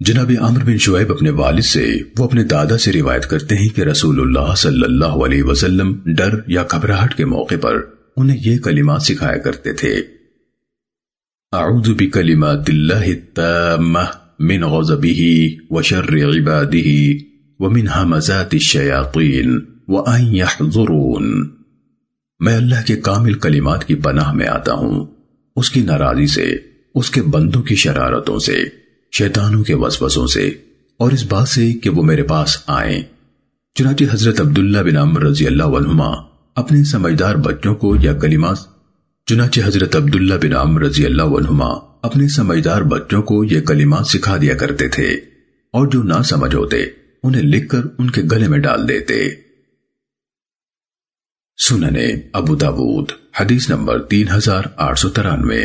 جناب عمر بن شعیب اپنے والد سے، وہ اپنے دادا سے روایت کرتے ہیں کہ رسول اللہ صلی اللہ علیہ وسلم ڈر یا گھبراہٹ کے موقع پر انہیں یہ کلمات سکھایا کرتے تھے۔ اعوذ بکلمات اللہ التامہ من غضبه وشر عباده ومن همزات الشیاطین وان يحضرون میں اللہ کے کامل کلمات کی پناہ میں آتا ہوں۔ اس کی ناراضی سے، اس کے بندوں کی شرارتوں سے۔ شیطانوں کے وسوسوں سے اور اس بات سے کہ وہ میرے پاس آئیں۔ چنانچہ حضرت عبداللہ بن عمر رضی اللہ عنہما اپنے سمجھدار بچوں کو یا کلمات چنانچہ حضرت عبداللہ بن عمر رضی اللہ عنہما اپنے سمجھدار بچوں کو یہ کلمات سکھا دیا کرتے تھے اور جو نہ سمجھ ہوتے انہیں لکھ کر ان کے گلے میں ڈال دیتے۔ سننے ابو داود، حدیث نمبر تین ہزار آٹھ سو ترانوے۔